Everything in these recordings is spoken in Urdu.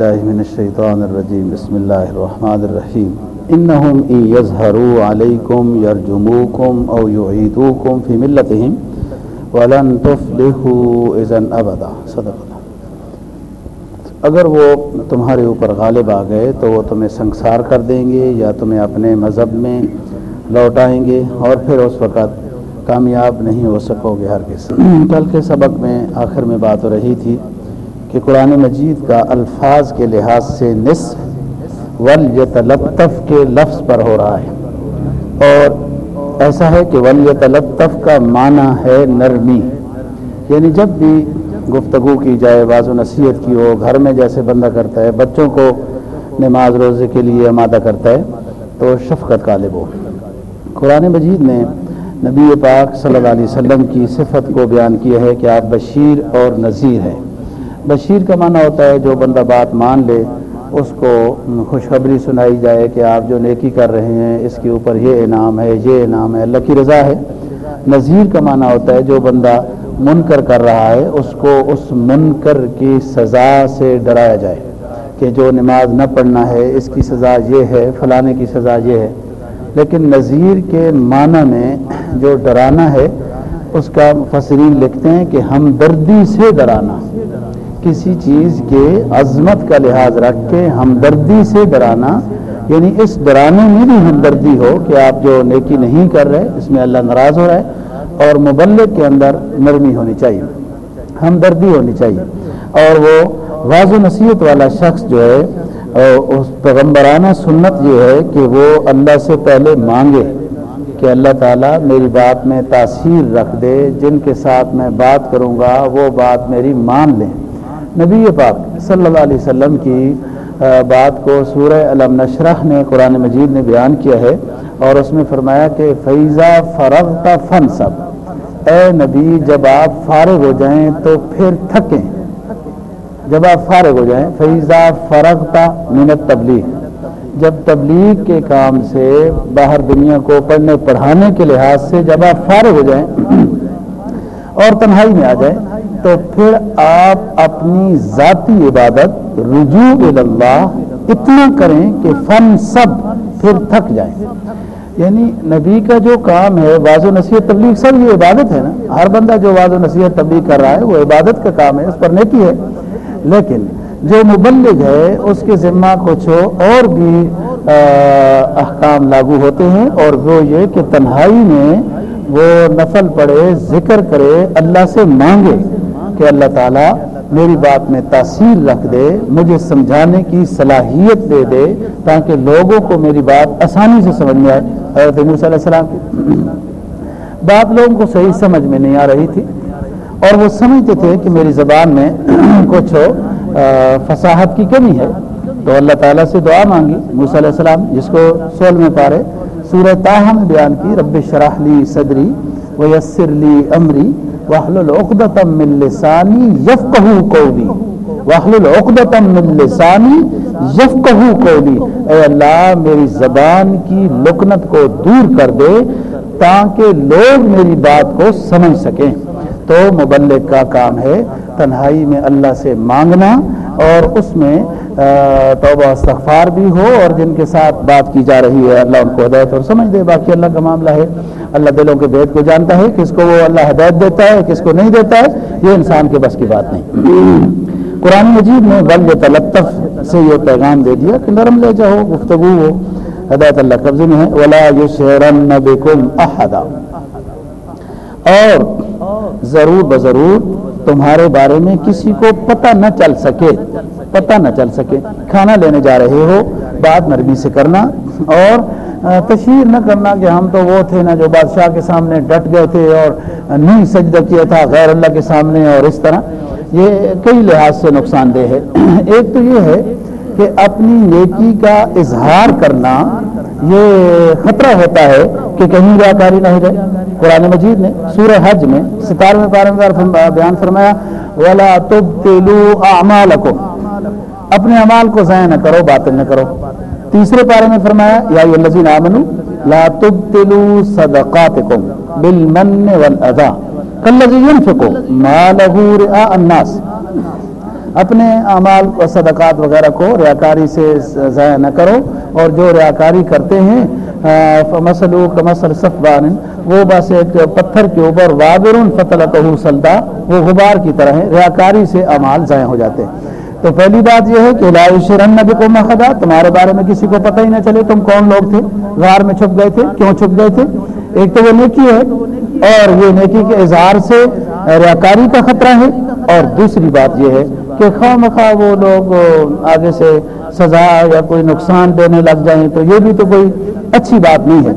أعوذ بالله من الشيطان الرجيم بسم الله الرحمن الرحيم إنهم إن يظهروا عليكم يرجموكم أو يعيدوكم في ملتهم ولن تفلحوا إذا أبدا صدق اللہ۔ اگر وہ تمہارے اوپر غالب آ گئے تو وہ تمہیں سنسار کر دیں گے یا تمہیں اپنے مذہب میں لوٹائیں گے اور پھر اس وقت کامیاب نہیں ہو سکو گے ہر کس کل کے سبق میں آخر میں بات ہو رہی تھی۔ کہ قرآن مجید کا الفاظ کے لحاظ سے نصف ولیتلطف کے لفظ پر ہو رہا ہے۔ اور ایسا ہے کہ ولیتلطف کا معنی ہے نرمی۔ یعنی جب بھی گفتگو کی جائے، بعض و نصیحت کی ہو، گھر میں جیسے بندہ کرتا ہے، بچوں کو نماز روزے کے لیے آمادہ کرتا ہے، تو شفقت غالب ہو۔ قرآن مجید نے نبی پاک صلی اللہ علیہ وسلم کی صفت کو بیان کیا ہے کہ آپ بشیر اور نذیر ہیں۔ بشیر کا معنی ہوتا ہے جو بندہ بات مان لے، اس کو خوشخبری سنائی جائے کہ آپ جو نیکی کر رہے ہیں، اس کے اوپر یہ انعام ہے، یہ انعام ہے، اللہ کی رضا ہے۔ نذیر کا معنی ہوتا ہے جو بندہ منکر کر رہا ہے، اس کو اس منکر کی سزا سے ڈرایا جائے کہ جو نماز نہ پڑھنا ہے، اس کی سزا یہ ہے، فلانے کی سزا یہ ہے۔ لیکن نذیر کے معنی میں جو ڈرانا ہے، اس کا مفسرین لکھتے ہیں کہ ہمدردی سے ڈرانا۔ کسی چیز کے عظمت کا لحاظ رکھ کے ہمدردی سے ڈرانا یعنی اس ڈرانے میں بھی ہمدردی ہو کہ آپ جو نیکی نہیں کر رہے، اس میں اللہ ناراض ہو رہا ہے اور مبلک کے اندر نرمی ہونی چاہیے، ہمدردی ہونی چاہیے۔ اور وہ واض و نصیحت والا شخص جو ہے اس پیغمبرانہ سنت یہ ہے کہ وہ اللہ سے پہلے مانگے کہ اللہ تعالیٰ میری بات میں تاثیر رکھ دے، جن کے ساتھ میں بات کروں گا، وہ بات میری مان لیں۔ نبی پاک صلی اللہ علیہ وسلم کی بات کو سورہ علم نشرح نے قرآن مجید نے بیان کیا ہے اور اس میں فرمایا کہ فیضا فرغ کا فن سب اے نبی، جب آپ فارغ ہو جائیں تو پھر تھکیں۔ جب آپ فارغ ہو جائیں فیضا فرغتا منت تبلیغ جب تبلیغ کے کام سے باہر دنیا کو پڑھنے، پڑھانے کے لحاظ سے جب آپ فارغ ہو جائیں اور تنہائی میں آ جائیں تو پھر آپ اپنی ذاتی عبادت، رجوع اللہ اتنا کریں کہ فن سب پھر تھک جائیں۔ یعنی نبی کا جو کام ہے واض و نصیحت تبلیغ سب یہ عبادت ہے نا۔ ہر بندہ جو واض و نصیحت تبلیغ کر رہا ہے، وہ عبادت کا کام ہے، اس پر نیکی ہے۔ لیکن جو مبلغ ہے، اس کے ذمہ کچھ اور بھی احکام لاگو ہوتے ہیں۔ اور وہ یہ کہ تنہائی میں وہ نفل پڑے ذکر کرے، اللہ سے مانگے۔ کہ اللہ تعالیٰ میری بات میں تاثیر رکھ دے، مجھے سمجھانے کی صلاحیت دے دے تاکہ لوگوں کو میری بات آسانی سے سمجھ میں آئے۔ حضرت علیہ السلام کی بات لوگوں کو صحیح سمجھ میں نہیں آ رہی تھی اور وہ سمجھتے تھے کہ میری زبان میں کچھ فصاحت کی کمی ہے۔ تو اللہ تعالیٰ سے دعا مانگی، موسیٰ علیہ السلام جس کو سول میں پارے، سورہ تاہم بیان کی، رب شرح لی صدری و لی امری۔ واہل العقدم من لسانی یفقہ قولی من لسانی یفقہ قولی اے اللہ، میری زبان کی لکنت کو دور کر دے تاکہ لوگ میری بات کو سمجھ سکیں۔ تو مبلغ کا کام ہے تنہائی میں اللہ سے مانگنا اور اس میں توبہ استغفار بھی ہو اور جن کے ساتھ بات کی جا رہی ہے، اللہ ان کو ہدایت اور سمجھ دے، باقی اللہ کا معاملہ ہے۔ اللہ دلوں کے بیت کو جانتا ہے، کس کو وہ اللہ ہدایت دیتا ہے، کس کو نہیں دیتا ہے، یہ انسان کے بس کی بات نہیں۔ قرآن مجید نے ول تلطف سے یہ پیغام دے دیا کہ نرم لے جاؤ گفتگو ہو، ہدایت اللہ قبضے میں ہے۔ ولا یشرن بکم احدا اور ضرور بضرور تمہارے بارے میں کسی کو پتہ نہ چل سکے۔ پتہ نہ چل سکے۔ کھانا لینے جا رہے ہو، بات نرمی سے کرنا اور تشہیر نہ کرنا کہ ہم تو وہ تھے نا جو بادشاہ کے سامنے ڈٹ گئے تھے اور نہیں سجدہ کیا تھا غیر اللہ کے سامنے اور اس طرح۔ یہ کئی لحاظ سے نقصان دہ ہے۔ ایک تو یہ ہے کہ اپنی نیکی کا اظہار کرنا یہ خطرہ ہوتا ہے کہ کہیں ریاکاری نہ ہو جائے۔ قرآن مجید نے سورہ حج میں ستارہ میں بیان فرمایا، ولا تبتلوا اعمالکم اپنے اعمال کو ضائع نہ کرو، باطل نہ کرو۔ تیسرے پارے میں فرمایا، یا الذین آمنوا، لا تبتلوا صدقاتکم بالمن والاذى كالذي ينفق ماله رئاء الناس۔ اپنے اعمال و صدقات وغیرہ کو ریاکاری سے ضائع نہ کرو، اور جو ریاکاری کرتے ہیں مسلو کمسل صفبان وہ بس ایک پتھر کے اوپر وابر فتل سلدا وہ غبار کی طرح ہے ریاکاری سے اعمال ضائع ہو جاتے ہیں۔ تو پہلی بات یہ ہے کہ لا شرن نبی کو مخدا تمہارے بارے میں کسی کو پتہ ہی نہ چلے تم کون لوگ تھے، غار میں چھپ گئے تھے، کیوں چھپ گئے تھے؟ ایک تو وہ نیکی ہے اور یہ نیکی کے اظہار سے ریاکاری کا خطرہ ہے اور دوسری بات یہ ہے کہ خواہ مخواہ وہ لوگ آگے سے سزا یا کوئی نقصان دینے لگ جائیں تو یہ بھی تو کوئی اچھی بات نہیں ہے۔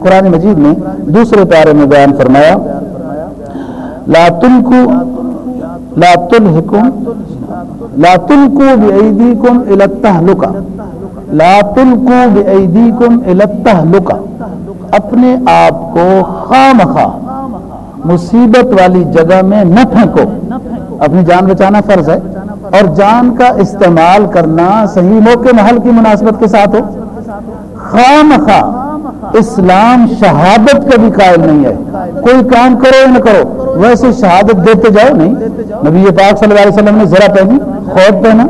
قرآن مجید نے دوسرے پیارے میں بیان فرمایا، لا تلکو، لا تلحکم لا تلکو بعیدیکم الاتحلکا لا تلکو بعیدیکم الاتحلکا اپنے آپ کو خام مصیبت والی جگہ میں نہ پھینکو. اپنی جان بچانا فرض ہے اور جان کا استعمال کرنا صحیح موقع محل کی مناسبت کے ساتھ ہو. خام خواہ اسلام شہادت کا بھی قائل نہیں ہے۔ کوئی کام کرو یا نہ کرو، ویسے شہادت دیتے جاؤ، نہیں۔ نبی پاک صلی اللہ علیہ وسلم نے ذرا پہنی خوف پہنا۔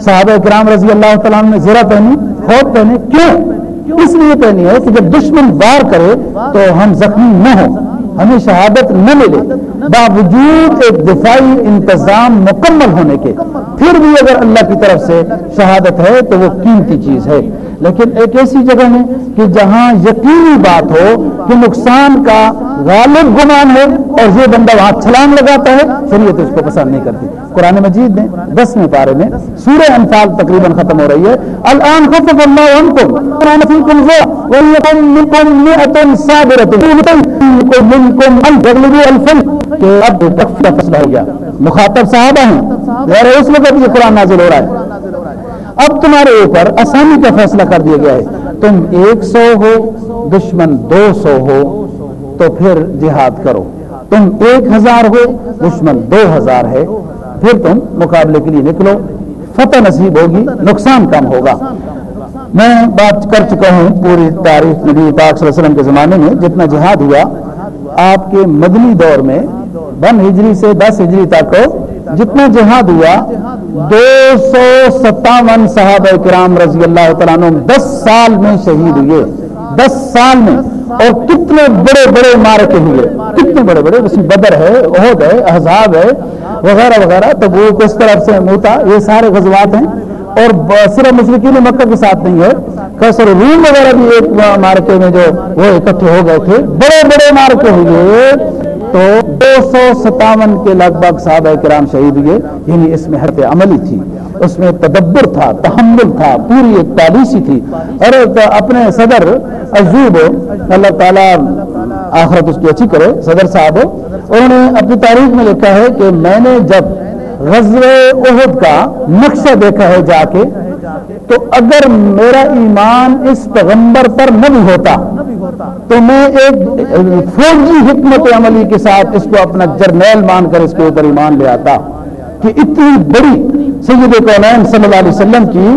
صحابہ اکرام رضی اللہ تعالیٰ نے ذرا پہنی خوف پہنے۔ کیوں؟ اس لیے پہنی ہے کہ جب دشمن وار کرے تو ہم زخمی نہ ہوں، ہمیں شہادت نہ ملے۔ باوجود ایک دفاعی انتظام مکمل ہونے کے۔ پھر بھی اگر اللہ کی طرف سے شہادت ہے تو وہ قیمتی چیز ہے۔ لیکن ایک ایسی جگہ میں کہ جہاں یقینی بات ہو کہ نقصان کا غالب گمان ہے اور یہ بندہ وہاں چھلانگ لگاتا ہے، شریعت اس کو پسند نہیں کرتی۔ قرآن مجید میں دسویں پارے میں سورہ انفال تقریباً ختم ہو رہی ہے۔ الان خفف اللہ عنکم قرآن فیکم ذا وَلْيَكُمْ مِنْكُمْ مِئَةٌ صَابِرَةٌ مِنْكُمْ أَنْ تَغْلِبُوا الْفَلْ۔ کہ اب تخفیہ فصلہ ہو گیا۔ مخاطب صحابہ ہیں۔ غیر اس وقت یہ قرآن نازل ہو رہا ہے۔ اب تمہارے اوپر آسانی کا فیصلہ کر دیا گیا ہے۔ تم ایک سو ہو، دشمن دو سو ہو، تو پھر جہاد کرو۔ تم ایک ہزار ہو، دشمن دو ہزار ہے۔ پھر تم مقابلے کے لیے نکلو۔ فتح نصیب ہوگی، نقصان کم ہوگا۔ میں بات کر چکا ہوں پوری تاریخ نبی پاک صلی اللہ علیہ وسلم کے زمانے میں، جتنا جہاد ہوا، آپ کے مدنی دور میں ون ہجری سے دس ہجری تک جتنا جہاد ہوا، دو سو ستاون صحابہ کرام رضی اللہ تعالیٰ عنہ دس سال میں شہید ہوئے، دس سال میں، اور کتنے بڑے بڑے مارکے ہوئے، کتنے بڑے بڑے اس میں بدر ہے عہد ہے، احزاب ہے، وغیرہ وغیرہ تو وہ کس طرف سے موتا، یہ سارے غزوات ہیں، اور صرف مشرقین مکہ کے ساتھ نہیں ہے کیسر روم وغیرہ بھی ایک مارکے میں جو وہ اکٹھے ہو گئے تھے، بڑے بڑے مارکے ہوئے تو دو سو ستاون کے لگ بھگ صحابہ کرام شہید ہوئے۔ یعنی اس میں حرف عملی تھی۔ اس میں تدبر تھا، تحمل تھا، پوری ایک پالیسی تھی۔ اور اپنے صدر عزوب اللہ تعالیٰ آخرت اس کی اچھی کرے، صدر صاحب۔ انہوں نے اپنی تاریخ میں لکھا ہے کہ میں نے جب غزل عہد کا نقشہ دیکھا ہے جا کے، تو اگر میرا ایمان اس پیغمبر پر نہ بھی ہوتا تو میں ایک فوجی حکمت عملی کے ساتھ اس کو اپنا جرنیل مان کر اس کے اوپر ایمان لے آتا۔ کہ اتنی بڑی سید کونین صلی اللہ علیہ وسلم کی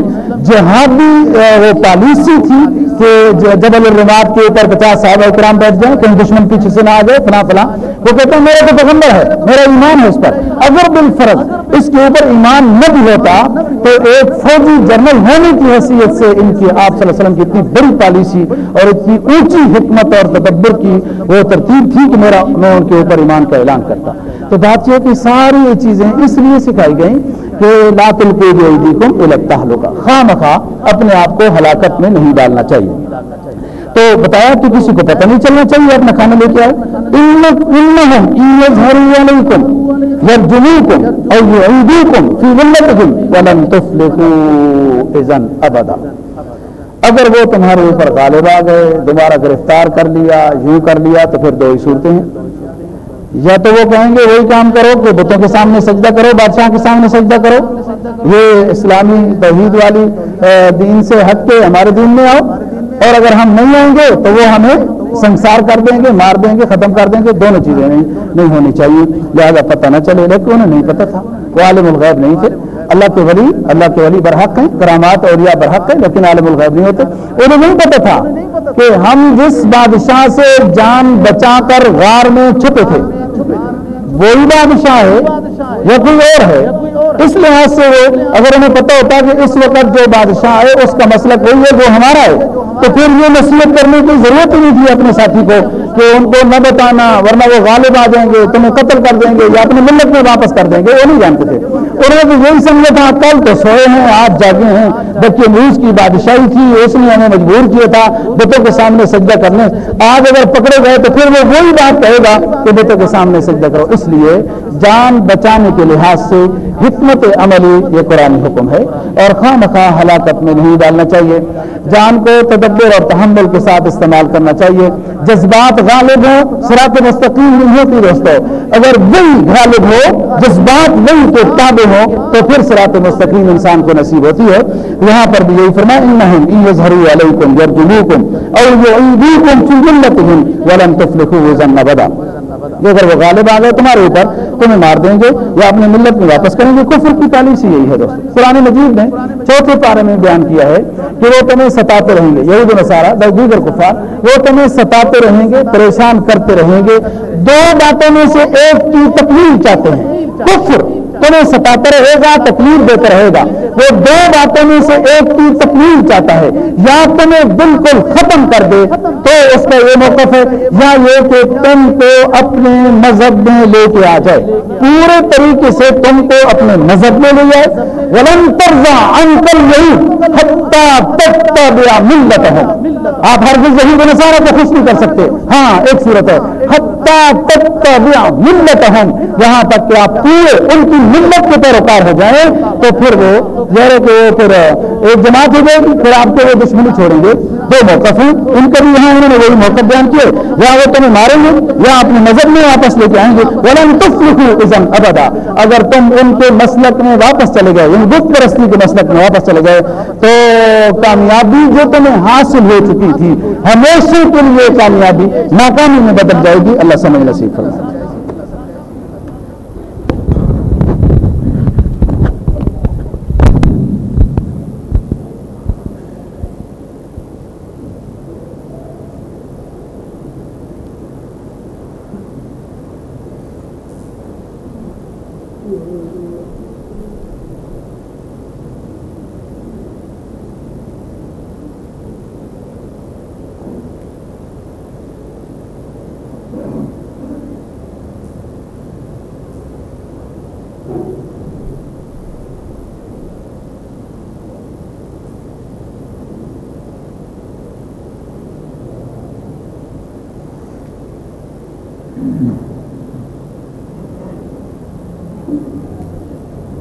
جہادی وہ پالیسی تھی کہ جبل الرمات کے اوپر پچاس صاحب اکرام بیٹھ جائیں کہیں دشمن پیچھے سے نہ آ جائے فلاں فلاں۔ وہ کہتے ہیں، میرا تو پیغمبر ہے، میرا ایمان ہے اس پر۔ اگر بالفرض اس کے اوپر ایمان نہ بھی ہوتا، تو ایک فوجی جنرل ہونے کی حیثیت سے ان کی آپ صلی اللہ علیہ وسلم کی اتنی بڑی پالیسی اور اتنی اونچی حکمت اور تدبر کی وہ ترتیب تھی کہ میرا میں ان کے اوپر ایمان کا اعلان کرتا۔ تو بات یہ کہ ساری یہ چیزیں اس لیے سکھائی گئیں کہ لات القوی کو الگتا ہوگا خواہ مخواہ اپنے آپ کو ہلاکت میں نہیں ڈالنا چاہیے۔ تو بتایا کہ کسی کو پتہ نہیں چلنا چاہیے اپنا کھانا لے کے آئے۔ اگر وہ تمہارے اوپر غالب آ گئے، دوبارہ گرفتار کر لیا، یوں کر لیا، تو پھر دو ہی صورتیں ہیں۔ یا تو وہ کہیں گے وہی کام کرو کہ بتوں کے سامنے سجدہ کرو بادشاہ کے سامنے سجدہ کرو۔ یہ اسلامی توحید والی دین سے ہٹ کے ہمارے دین میں آؤ۔ اور اگر ہم نہیں آئیں گے تو وہ ہمیں سنسار کر دیں گے، مار دیں گے، ختم کر دیں گے۔ دونوں چیزیں نہیں ہونی چاہیے۔ لہٰذا پتہ نہ چلے، لیکن انہیں نہیں پتہ تھا۔ وہ عالم الغیب نہیں تھے۔ اللہ کے ولی، اللہ کے ولی برحق ہیں، کرامات اور برحق ہیں، لیکن عالم الغیب نہیں ہوتے۔ انہیں نہیں پتہ تھا کہ ہم جس بادشاہ سے جان بچا کر غار میں چھپے تھے۔ وہی بادشاہ ہے یا کوئی اور ہے؟ اس لحاظ سے وہ، اگر انہیں پتہ ہوتا کہ اس وقت جو بادشاہ ہے، اس کا مسلک وہی ہے جو ہمارا ہے، تو پھر یہ نصیحت کرنے کی ضرورت ہی نہیں تھی اپنے ساتھی کو کہ ان کو نہ بتانا، ورنہ وہ غالب آ جائیں گے، تمہیں قتل کر دیں گے یا اپنی ملت میں واپس کر دیں گے، وہ نہیں جانتے تھے۔ انہوں نے یہی سمجھا تھا، کل تو سوئے ہیں، آج جاگے ہیں بچے نیوز کی بادشاہی تھی، اس نے ہمیں مجبور کیا تھا، بتوں کے سامنے سجدہ کرنے۔ آج اگر پکڑے گئے، تو پھر وہ وہی بات کہے گا کہ بتوں کے سامنے سجدہ کرو۔ اس لیے جان بچانے کے لحاظ سے حکمت عملی یہ قرآن حکم ہے اور خواہ مخواہ ہلاکت میں نہیں ڈالنا چاہیے۔ جان کو تدبر اور تحمل کے ساتھ استعمال کرنا چاہیے۔ جذبات غالب ہوں سرات مستقیم نہیں ہوتی دوستو۔ اگر وہی غالب ہو، جذبات وہی کے تابع ہو تو پھر سرات مستقیم انسان کو نصیب ہوتی ہے۔ یہاں پر بھی یہی فرمایا علیکم یرجموکم او فی ملتہم ولن تفلحوا ذن بدا کہ اگر وہ غالب آ گئے تمہارے اوپر تمہیں مار دیں گے یا اپنے ملت میں واپس کریں گے؟ کفر کی پالیسی یہی ہے دوست۔ قرآن مجید نے چوتھے پارے میں بیان کیا ہے کہ وہ تمہیں ستاتے رہیں گے یہی جو نسارا دیگر کفار، وہ تمہیں ستاتے رہیں گے، پریشان کرتے رہیں گے۔ دو باتوں میں سے ایک کی تکلیف چاہتے ہیں، کفر۔ تمہیں ستاتا رہے گا تکلیف دیتا رہے گا۔ وہ دو باتوں میں سے ایک کی تکلیف چاہتا ہے۔ یا تمہیں بالکل ختم کر دے، تو اس کا یہ موقف ہے۔ یا یہ کہ تم کو اپنے مذہب میں لے کے آ جائے۔ پورے طریقے سے تم کو اپنے مذہب میں لے جائے۔ ولن ترزا انکل یہی حتہ تک بیا ملت ہے آپ ہر دن یہی بنا سارا کو خوش نہیں کر سکتے۔ ہاں ایک صورت ہے۔ حتہ تک بیا ملت ہم یہاں تک کہ آپ پورے ان کی ملت کے پیروکار ہو جائیں تو پھر وہ ظاہر کہ وہ پھر ایک جماعت ہو جائے گی، پھر آپ کو وہ دشمنی چھوڑیں گے۔ دو موقف ہیں ان کا بھی یہاں انہوں نے وہی موقف بیان کیے۔ یا وہ تمہیں ماریں گے، یا اپنے مذہب میں واپس لے کے آئیں گے۔ ولن تفلحوا ابدا اگر تم ان کے مسلک میں واپس چلے گئے یعنی بت پرستی کے مسلک میں واپس چلے گئے، تو کامیابی جو تمہیں حاصل ہو چکی تھی، ہمیشہ کے لیے کامیابی ناکامی میں بدل جائے گی۔ اللہ سمجھ نصیب فرمائے۔